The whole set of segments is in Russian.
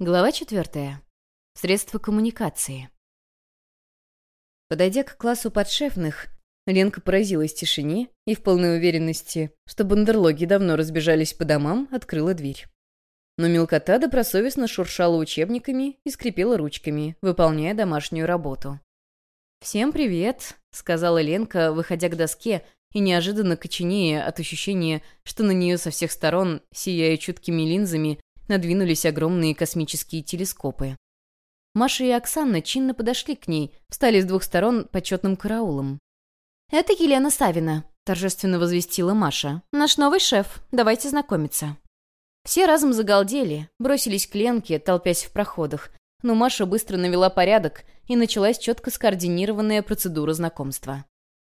Глава четвертая. Средства коммуникации. Подойдя к классу подшефных, Ленка поразилась тишине и в полной уверенности, что бандерлоги давно разбежались по домам, открыла дверь. Но мелкота добросовестно шуршала учебниками и скрипела ручками, выполняя домашнюю работу. «Всем привет», — сказала Ленка, выходя к доске и неожиданно коченея от ощущения, что на нее со всех сторон, сияя чуткими линзами, надвинулись огромные космические телескопы. Маша и Оксана чинно подошли к ней, встали с двух сторон почетным караулом. «Это Елена Савина», — торжественно возвестила Маша. «Наш новый шеф. Давайте знакомиться». Все разом загалдели, бросились к Ленке, толпясь в проходах, но Маша быстро навела порядок, и началась четко скоординированная процедура знакомства.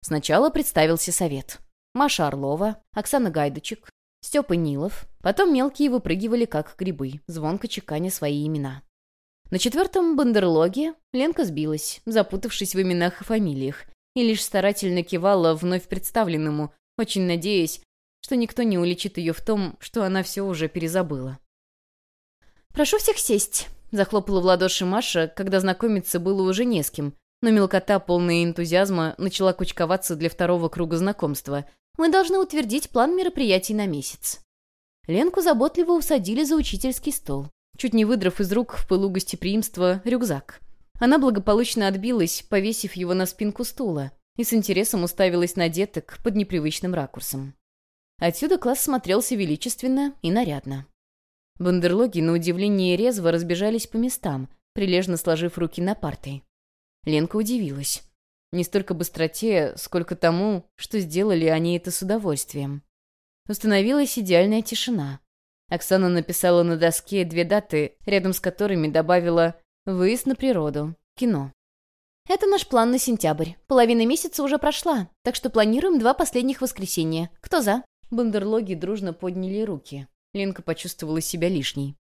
Сначала представился совет. Маша Орлова, Оксана Гайдучек, Степа Нилов. Потом мелкие выпрыгивали, как грибы, звонко чеканя свои имена. На четвертом бандерлоге Ленка сбилась, запутавшись в именах и фамилиях, и лишь старательно кивала вновь представленному, очень надеясь, что никто не уличит ее в том, что она все уже перезабыла. «Прошу всех сесть», — захлопала в ладоши Маша, когда знакомиться было уже не с кем, но мелкота, полная энтузиазма, начала кучковаться для второго круга знакомства, мы должны утвердить план мероприятий на месяц». Ленку заботливо усадили за учительский стол, чуть не выдрав из рук в пылу гостеприимства рюкзак. Она благополучно отбилась, повесив его на спинку стула, и с интересом уставилась на деток под непривычным ракурсом. Отсюда класс смотрелся величественно и нарядно. Бандерлоги, на удивление резво, разбежались по местам, прилежно сложив руки на партой. Ленка удивилась. Не столько быстроте, сколько тому, что сделали они это с удовольствием. Установилась идеальная тишина. Оксана написала на доске две даты, рядом с которыми добавила «Выезд на природу. Кино». «Это наш план на сентябрь. Половина месяца уже прошла, так что планируем два последних воскресенья. Кто за?» Бандерлоги дружно подняли руки. Ленка почувствовала себя лишней.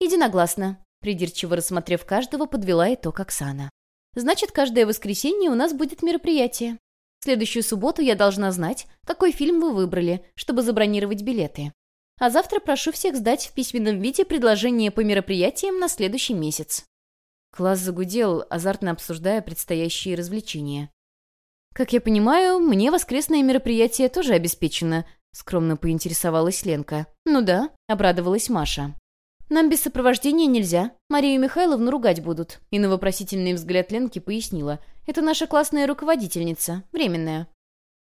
«Единогласно», — придирчиво рассмотрев каждого, подвела итог Оксана. Значит, каждое воскресенье у нас будет мероприятие. В следующую субботу я должна знать, какой фильм вы выбрали, чтобы забронировать билеты. А завтра прошу всех сдать в письменном виде предложение по мероприятиям на следующий месяц». Класс загудел, азартно обсуждая предстоящие развлечения. «Как я понимаю, мне воскресное мероприятие тоже обеспечено», — скромно поинтересовалась Ленка. «Ну да», — обрадовалась Маша. «Нам без сопровождения нельзя. Марию Михайловну ругать будут». И на вопросительный взгляд Ленки пояснила. «Это наша классная руководительница. Временная».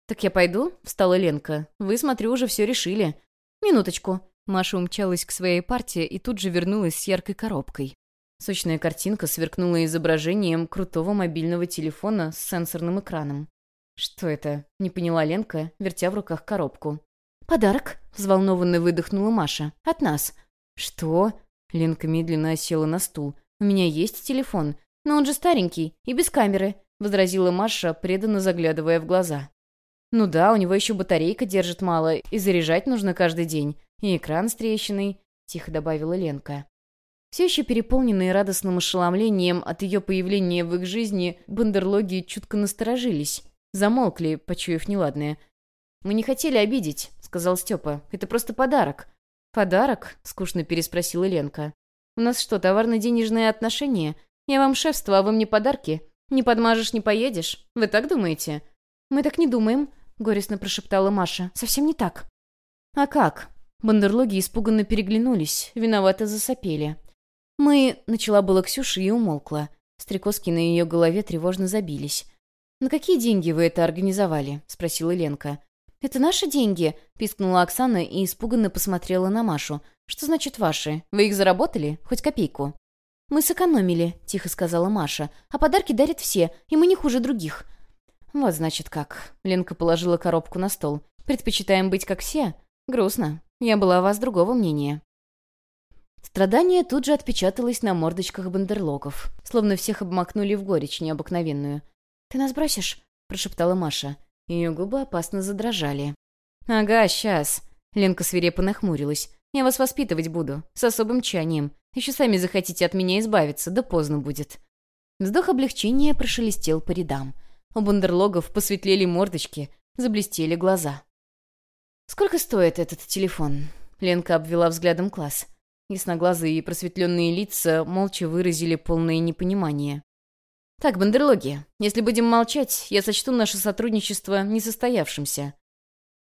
«Так я пойду?» — встала Ленка. «Вы, смотрю, уже все решили». «Минуточку». Маша умчалась к своей партии и тут же вернулась с яркой коробкой. Сочная картинка сверкнула изображением крутого мобильного телефона с сенсорным экраном. «Что это?» — не поняла Ленка, вертя в руках коробку. «Подарок», — взволнованно выдохнула Маша. «От нас. «Что?» Ленка медленно осела на стул. «У меня есть телефон, но он же старенький и без камеры», — возразила Маша, преданно заглядывая в глаза. «Ну да, у него еще батарейка держит мало, и заряжать нужно каждый день, и экран с трещиной», — тихо добавила Ленка. Все еще переполненные радостным ошеломлением от ее появления в их жизни, бандерлоги чутко насторожились. Замолкли, почуяв неладное. «Мы не хотели обидеть», — сказал Степа. «Это просто подарок. «Подарок?» — скучно переспросила Ленка. «У нас что, товарно-денежные отношения? Я вам шефство, а вы мне подарки? Не подмажешь, не поедешь? Вы так думаете?» «Мы так не думаем», — горестно прошептала Маша. «Совсем не так». «А как?» Бандерлоги испуганно переглянулись, виновато засопели. «Мы...» — начала была Ксюша и умолкла. Стрекозки на ее голове тревожно забились. «На какие деньги вы это организовали?» — спросила Ленка. «Это наши деньги?» — пискнула Оксана и испуганно посмотрела на Машу. «Что значит ваши? Вы их заработали? Хоть копейку?» «Мы сэкономили», — тихо сказала Маша. «А подарки дарят все, и мы не хуже других». «Вот, значит, как». Ленка положила коробку на стол. «Предпочитаем быть как все? Грустно. Я была о вас другого мнения». Страдание тут же отпечаталось на мордочках бандерлогов, словно всех обмакнули в горечь необыкновенную. «Ты нас бросишь?» — прошептала Маша. Ее губы опасно задрожали. «Ага, сейчас». Ленка свирепо нахмурилась. «Я вас воспитывать буду. С особым чанием. Еще сами захотите от меня избавиться, да поздно будет». Вздох облегчения прошелестел по рядам. У бандерлогов посветлели мордочки, заблестели глаза. «Сколько стоит этот телефон?» Ленка обвела взглядом класс. ясноглазые и просветленные лица молча выразили полное непонимание. «Так, бандерлоги, если будем молчать, я сочту наше сотрудничество несостоявшимся».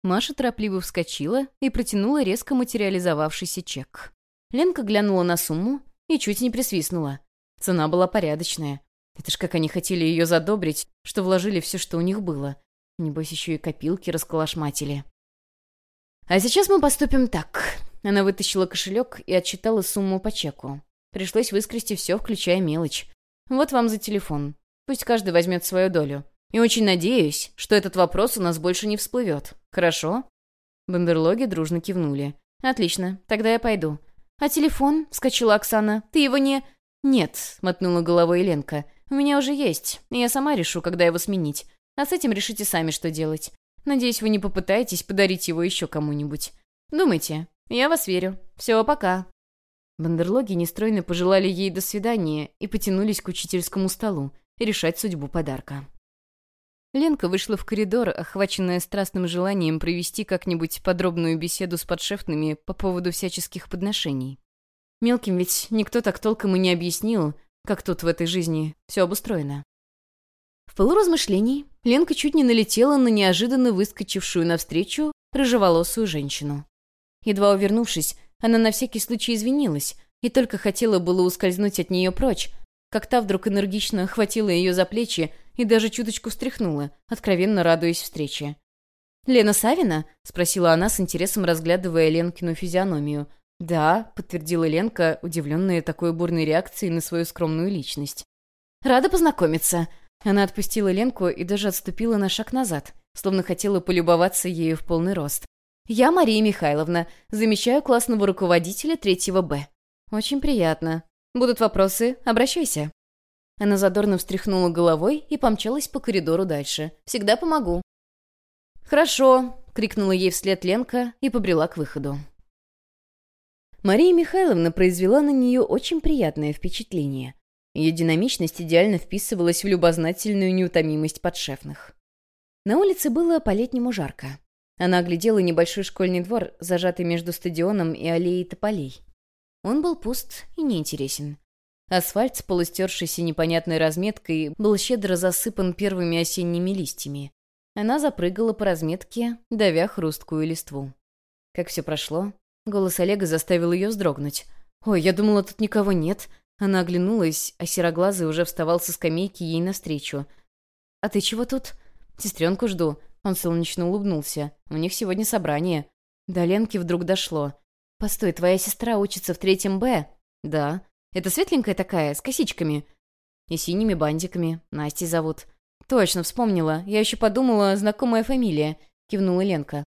Маша торопливо вскочила и протянула резко материализовавшийся чек. Ленка глянула на сумму и чуть не присвистнула. Цена была порядочная. Это ж как они хотели ее задобрить, что вложили все, что у них было. Небось, еще и копилки расколошматили. «А сейчас мы поступим так». Она вытащила кошелек и отчитала сумму по чеку. Пришлось выскрести все, включая мелочь. Вот вам за телефон. Пусть каждый возьмет свою долю. И очень надеюсь, что этот вопрос у нас больше не всплывет. Хорошо?» Бандерлоги дружно кивнули. «Отлично, тогда я пойду». «А телефон?» — вскочила Оксана. «Ты его не...» «Нет», — мотнула головой Ленка. «У меня уже есть, и я сама решу, когда его сменить. А с этим решите сами, что делать. Надеюсь, вы не попытаетесь подарить его еще кому-нибудь. Думайте. Я вас верю. Все, пока». Бандерлоги нестройно пожелали ей до свидания и потянулись к учительскому столу решать судьбу подарка. Ленка вышла в коридор, охваченная страстным желанием провести как-нибудь подробную беседу с подшефными по поводу всяческих подношений. Мелким ведь никто так толком и не объяснил, как тут в этой жизни все обустроено. В полуразмышлений Ленка чуть не налетела на неожиданно выскочившую навстречу рыжеволосую женщину. Едва увернувшись, она на всякий случай извинилась и только хотела было ускользнуть от нее прочь, как та вдруг энергично охватила ее за плечи и даже чуточку встряхнула, откровенно радуясь встрече. «Лена Савина?» — спросила она с интересом, разглядывая Ленкину физиономию. «Да», — подтвердила Ленка, удивленная такой бурной реакцией на свою скромную личность. «Рада познакомиться». Она отпустила Ленку и даже отступила на шаг назад, словно хотела полюбоваться ею в полный рост. «Я Мария Михайловна, замещаю классного руководителя третьего Б». «Очень приятно. Будут вопросы? Обращайся». Она задорно встряхнула головой и помчалась по коридору дальше. «Всегда помогу». «Хорошо», — крикнула ей вслед Ленка и побрела к выходу. Мария Михайловна произвела на нее очень приятное впечатление. Ее динамичность идеально вписывалась в любознательную неутомимость подшефных. На улице было по-летнему жарко. Она оглядела небольшой школьный двор, зажатый между стадионом и аллеей тополей. Он был пуст и неинтересен. Асфальт с полустершейся непонятной разметкой был щедро засыпан первыми осенними листьями. Она запрыгала по разметке, давя хрусткую листву. Как все прошло? Голос Олега заставил ее вздрогнуть. «Ой, я думала, тут никого нет». Она оглянулась, а сероглазый уже вставал со скамейки ей навстречу. «А ты чего тут?» «Сестренку жду». Он солнечно улыбнулся. «У них сегодня собрание». До Ленки вдруг дошло. «Постой, твоя сестра учится в третьем Б?» «Да». «Это светленькая такая, с косичками?» «И синими бантиками. Настей зовут». «Точно, вспомнила. Я еще подумала, знакомая фамилия», — кивнула Ленка.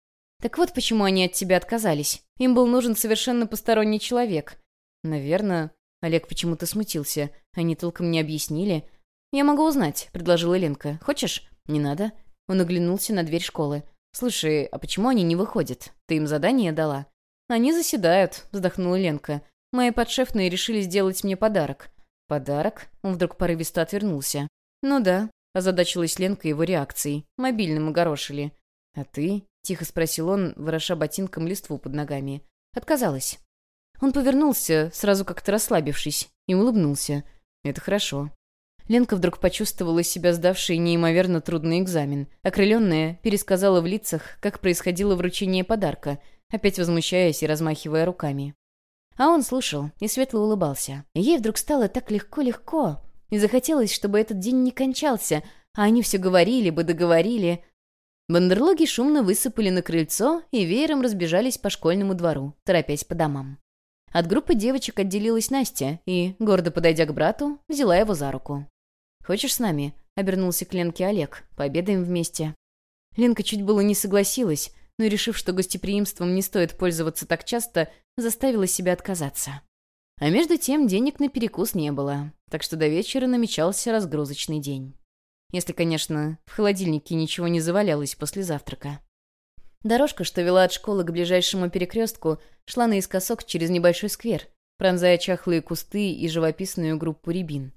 «Так вот почему они от тебя отказались. Им был нужен совершенно посторонний человек». «Наверное...» Олег почему-то смутился. Они толком не объяснили. «Я могу узнать», — предложила Ленка. «Хочешь?» «Не надо». Он оглянулся на дверь школы. «Слушай, а почему они не выходят? Ты им задание дала?» «Они заседают», — вздохнула Ленка. «Мои подшефные решили сделать мне подарок». «Подарок?» Он вдруг порывисто отвернулся. «Ну да», — озадачилась Ленка его реакцией. «Мобильным огорошили». «А ты?» — тихо спросил он, вороша ботинком листву под ногами. «Отказалась». Он повернулся, сразу как-то расслабившись, и улыбнулся. «Это хорошо». Ленка вдруг почувствовала себя сдавшей неимоверно трудный экзамен. Окрыленная, пересказала в лицах, как происходило вручение подарка — опять возмущаясь и размахивая руками. А он слушал и светло улыбался. Ей вдруг стало так легко-легко. И захотелось, чтобы этот день не кончался, а они все говорили бы, договорили. Бандерлоги шумно высыпали на крыльцо и веером разбежались по школьному двору, торопясь по домам. От группы девочек отделилась Настя и, гордо подойдя к брату, взяла его за руку. «Хочешь с нами?» — обернулся к Ленке Олег. «Пообедаем вместе». Ленка чуть было не согласилась, но, решив, что гостеприимством не стоит пользоваться так часто, заставила себя отказаться. А между тем денег на перекус не было, так что до вечера намечался разгрузочный день. Если, конечно, в холодильнике ничего не завалялось после завтрака. Дорожка, что вела от школы к ближайшему перекрестку, шла наискосок через небольшой сквер, пронзая чахлые кусты и живописную группу рябин.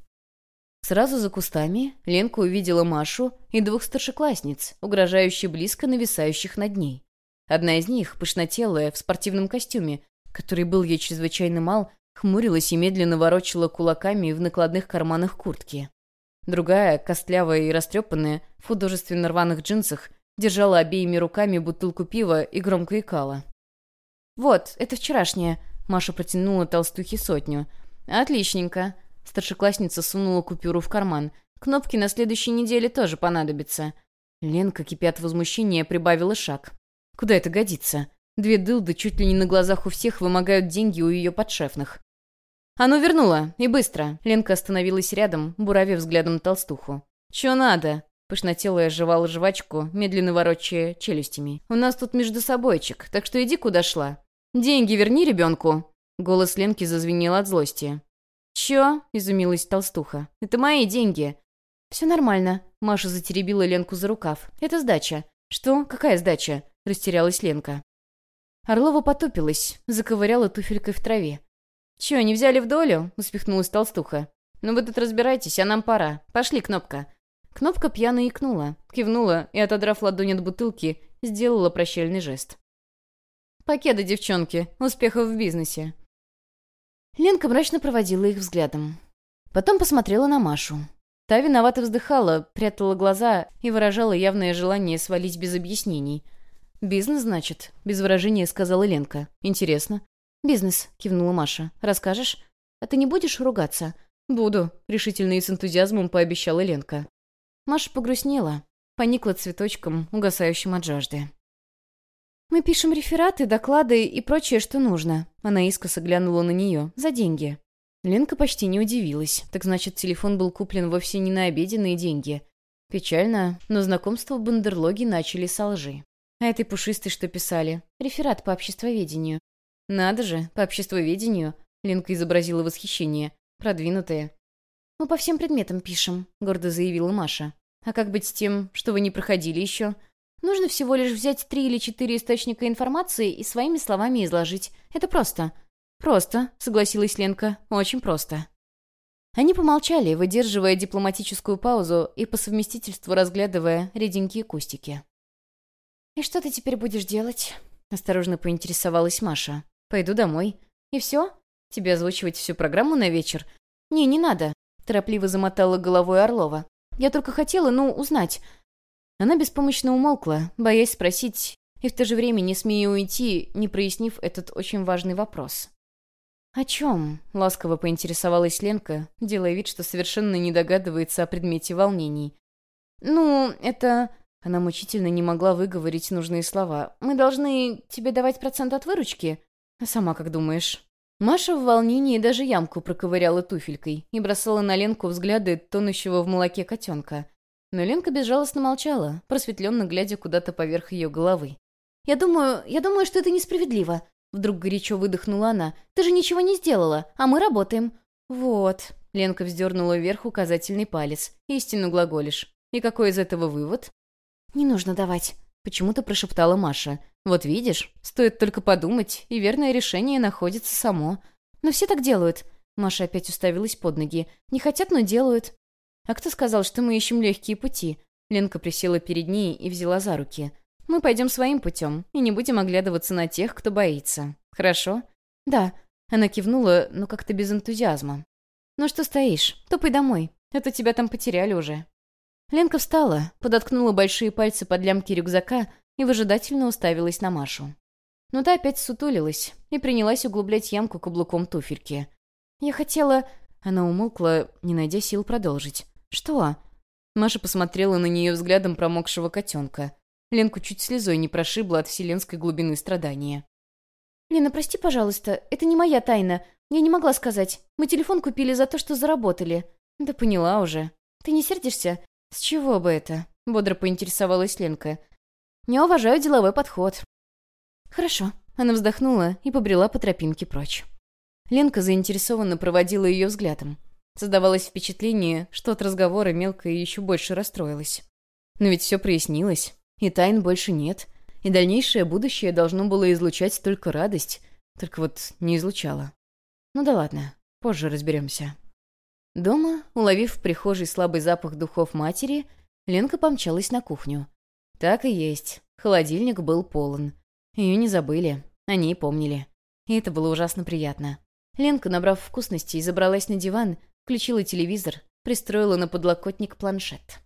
Сразу за кустами Ленка увидела Машу и двух старшеклассниц, угрожающе близко нависающих над ней. Одна из них, пышнотелая, в спортивном костюме, который был ей чрезвычайно мал, хмурилась и медленно ворочала кулаками в накладных карманах куртки. Другая, костлявая и растрепанная, в художественно рваных джинсах, держала обеими руками бутылку пива и громко икала. «Вот, это вчерашняя», — Маша протянула толстухе сотню. «Отличненько». Старшеклассница сунула купюру в карман. «Кнопки на следующей неделе тоже понадобятся». Ленка, кипя от возмущения, прибавила шаг. «Куда это годится? Две дылды чуть ли не на глазах у всех вымогают деньги у ее подшефных. «А ну, вернула! И быстро!» Ленка остановилась рядом, буравя взглядом толстуху. «Чё надо?» Пышнотелая жевала жвачку, медленно ворочая челюстями. «У нас тут между собойчик, так что иди куда шла. Деньги верни ребенку!» Голос Ленки зазвенел от злости. «Чё?» — изумилась толстуха. «Это мои деньги!» «Все нормально», — Маша затеребила Ленку за рукав. «Это сдача». «Что? Какая сдача?» — растерялась Ленка. Орлова потупилась, заковыряла туфелькой в траве. «Чё, не взяли в долю?» — успехнулась толстуха. «Ну вы тут разбирайтесь, а нам пора. Пошли, Кнопка». Кнопка пьяно икнула, кивнула и, отодрав ладонь от бутылки, сделала прощальный жест. «Покеда, девчонки. Успехов в бизнесе». Ленка мрачно проводила их взглядом. Потом посмотрела на Машу. Та виновато вздыхала, прятала глаза и выражала явное желание свалить без объяснений. «Бизнес, значит?» — без выражения сказала Ленка. «Интересно. «Бизнес», — кивнула Маша. «Расскажешь? А ты не будешь ругаться?» «Буду», — решительно и с энтузиазмом пообещала Ленка. Маша погрустнела, поникла цветочком, угасающим от жажды. «Мы пишем рефераты, доклады и прочее, что нужно». Она искоса глянула на нее. «За деньги». Ленка почти не удивилась. Так значит, телефон был куплен вовсе не на обеденные деньги. Печально, но знакомство в бандерлоге начали со лжи. А этой пушистой что писали? Реферат по обществоведению. «Надо же, по обществоведению», — Ленка изобразила восхищение. «Продвинутые». «Мы по всем предметам пишем», — гордо заявила Маша. «А как быть с тем, что вы не проходили еще?» «Нужно всего лишь взять три или четыре источника информации и своими словами изложить. Это просто». «Просто», — согласилась Ленка. «Очень просто». Они помолчали, выдерживая дипломатическую паузу и по совместительству разглядывая реденькие кустики. «И что ты теперь будешь делать?» — осторожно поинтересовалась Маша. Пойду домой. И все? Тебе озвучивать всю программу на вечер? Не, не надо. Торопливо замотала головой Орлова. Я только хотела, ну, узнать. Она беспомощно умолкла, боясь спросить, и в то же время не смея уйти, не прояснив этот очень важный вопрос. «О чем?» — ласково поинтересовалась Ленка, делая вид, что совершенно не догадывается о предмете волнений. «Ну, это...» Она мучительно не могла выговорить нужные слова. «Мы должны тебе давать процент от выручки?» Сама как думаешь?» Маша в волнении даже ямку проковыряла туфелькой и бросала на Ленку взгляды тонущего в молоке котенка. Но Ленка безжалостно молчала, просветленно глядя куда-то поверх ее головы. «Я думаю, я думаю, что это несправедливо», — вдруг горячо выдохнула она. «Ты же ничего не сделала, а мы работаем». «Вот», — Ленка вздернула вверх указательный палец. «Истину глаголишь. И какой из этого вывод?» «Не нужно давать», — почему-то прошептала Маша. Вот видишь, стоит только подумать, и верное решение находится само. Но все так делают. Маша опять уставилась под ноги. Не хотят, но делают. А кто сказал, что мы ищем легкие пути? Ленка присела перед ней и взяла за руки. Мы пойдем своим путем и не будем оглядываться на тех, кто боится. Хорошо? Да. Она кивнула, но как-то без энтузиазма. Ну что стоишь? Топай домой. Это тебя там потеряли уже. Ленка встала, подоткнула большие пальцы под лямки рюкзака и выжидательно уставилась на Машу. Но та опять сутулилась и принялась углублять ямку каблуком туфельки. «Я хотела...» Она умолкла, не найдя сил продолжить. «Что?» Маша посмотрела на нее взглядом промокшего котенка. Ленку чуть слезой не прошибла от вселенской глубины страдания. «Лена, прости, пожалуйста, это не моя тайна. Я не могла сказать. Мы телефон купили за то, что заработали». «Да поняла уже. Ты не сердишься? С чего бы это?» Бодро поинтересовалась Ленка. Не уважаю деловой подход». «Хорошо». Она вздохнула и побрела по тропинке прочь. Ленка заинтересованно проводила ее взглядом. Создавалось впечатление, что от разговора мелкая еще больше расстроилась. Но ведь все прояснилось, и тайн больше нет, и дальнейшее будущее должно было излучать только радость, только вот не излучало. Ну да ладно, позже разберемся. Дома, уловив в прихожей слабый запах духов матери, Ленка помчалась на кухню. Так и есть. Холодильник был полон. Ее не забыли. Они помнили. И это было ужасно приятно. Ленка, набрав вкусностей, забралась на диван, включила телевизор, пристроила на подлокотник планшет.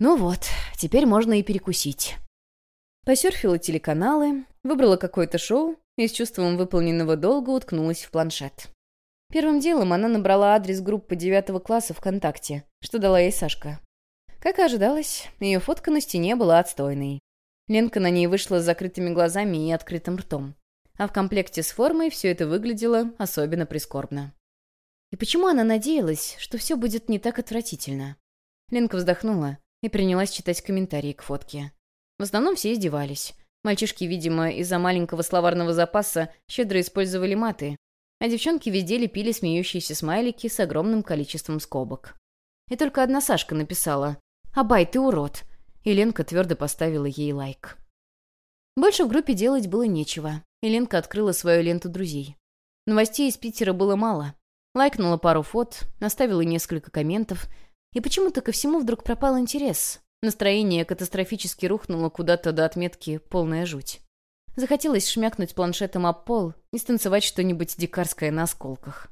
Ну вот, теперь можно и перекусить. Посерфила телеканалы, выбрала какое-то шоу и с чувством выполненного долга уткнулась в планшет. Первым делом она набрала адрес группы девятого класса ВКонтакте, что дала ей Сашка. Как и ожидалось, ее фотка на стене была отстойной. Ленка на ней вышла с закрытыми глазами и открытым ртом. А в комплекте с формой все это выглядело особенно прискорбно. И почему она надеялась, что все будет не так отвратительно? Ленка вздохнула и принялась читать комментарии к фотке. В основном все издевались. Мальчишки, видимо, из-за маленького словарного запаса щедро использовали маты, а девчонки везде лепили смеющиеся смайлики с огромным количеством скобок. И только одна Сашка написала «Абай, ты урод!» и Ленка твердо поставила ей лайк. Больше в группе делать было нечего, и Ленка открыла свою ленту друзей. Новостей из Питера было мало. Лайкнула пару фот, наставила несколько комментов — и почему-то ко всему вдруг пропал интерес. Настроение катастрофически рухнуло куда-то до отметки «полная жуть». Захотелось шмякнуть планшетом об пол и станцевать что-нибудь дикарское на осколках.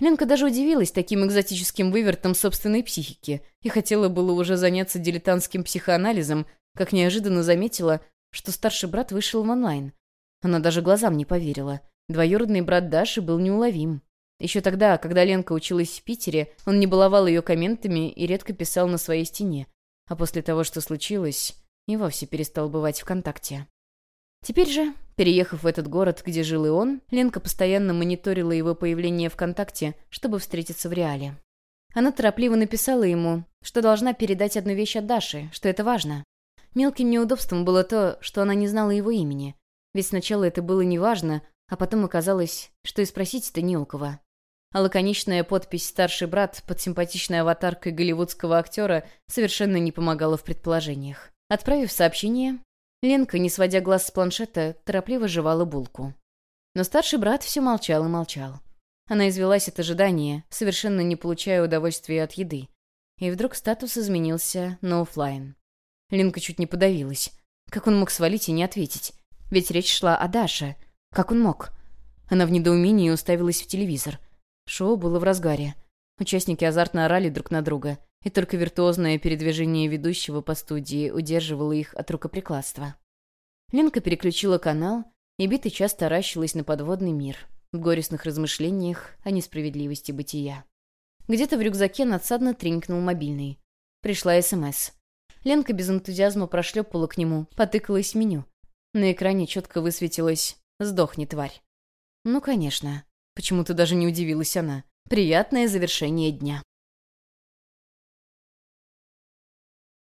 Ленка даже удивилась таким экзотическим вывертом собственной психики и хотела было уже заняться дилетантским психоанализом, как неожиданно заметила, что старший брат вышел в онлайн. Она даже глазам не поверила. Двоюродный брат Даши был неуловим. Еще тогда, когда Ленка училась в Питере, он не баловал ее комментами и редко писал на своей стене. А после того, что случилось, и вовсе перестал бывать ВКонтакте. Теперь же, переехав в этот город, где жил и он, Ленка постоянно мониторила его появление ВКонтакте, чтобы встретиться в реале. Она торопливо написала ему, что должна передать одну вещь от Даши, что это важно. Мелким неудобством было то, что она не знала его имени. Ведь сначала это было неважно, а потом оказалось, что и спросить-то не у кого а лаконичная подпись «Старший брат» под симпатичной аватаркой голливудского актера совершенно не помогала в предположениях. Отправив сообщение, Ленка, не сводя глаз с планшета, торопливо жевала булку. Но старший брат все молчал и молчал. Она извелась от ожидания, совершенно не получая удовольствия от еды. И вдруг статус изменился на офлайн. Ленка чуть не подавилась. Как он мог свалить и не ответить? Ведь речь шла о Даше. Как он мог? Она в недоумении уставилась в телевизор — Шоу было в разгаре. Участники азартно орали друг на друга, и только виртуозное передвижение ведущего по студии удерживало их от рукоприкладства. Ленка переключила канал, и битый час таращилась на подводный мир, в горестных размышлениях о несправедливости бытия. Где-то в рюкзаке надсадно тренькнул мобильный. Пришла СМС. Ленка без энтузиазма прошлепала к нему, потыкалась в меню. На экране четко высветилось «Сдохни, тварь». Ну, конечно. Почему-то даже не удивилась она. Приятное завершение дня.